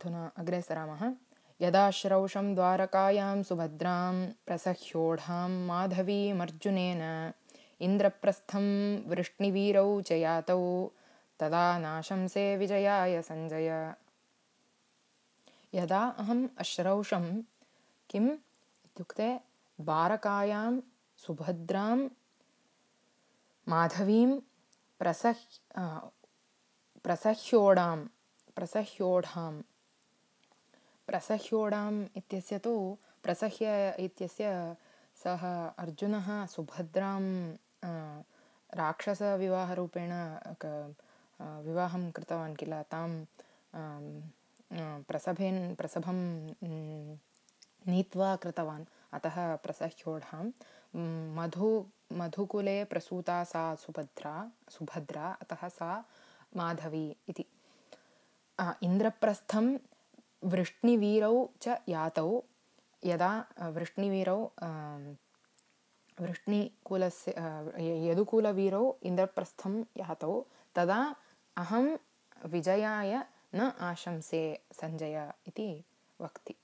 अधुना अग्रे सरामः यदा श्रौषं द्वारकायां सुभद्रां प्रसह्योढां माधवीमर्जुनेन इन्द्रप्रस्थं वृष्णिवीरौ च यातौ तदा नाशंसे विजयाय सञ्जय। यदा अहम् अश्रौषं किम् इत्युक्ते द्वारकायां सुभद्रां माधवीं प्रसह् प्रसह्योढां प्रसह्योढां प्रसह्योढाम् इत्यस्य तु प्रसह्य इत्यस्य सः अर्जुनः सुभद्रां राक्षसविवाहरूपेण विवाहं कृतवान् किल तां प्रसभेन्, प्रसभं नीत्वा कृतवान्। अतः प्रसह्योढां मधु, मधुकुले प्रसूता सा सुभद्रा सुभद्रा, अतः सा माधवी इति। इन्द्रप्रस्थं वृष्णिवीरौ च यातौ यदा वृष्णिवीरौ वृष्णिकुलस्य यदुकुलवीरौ इन्द्रप्रस्थं यातौ तदा अहं विजयाय न आशंसे सञ्जय इति वक्ति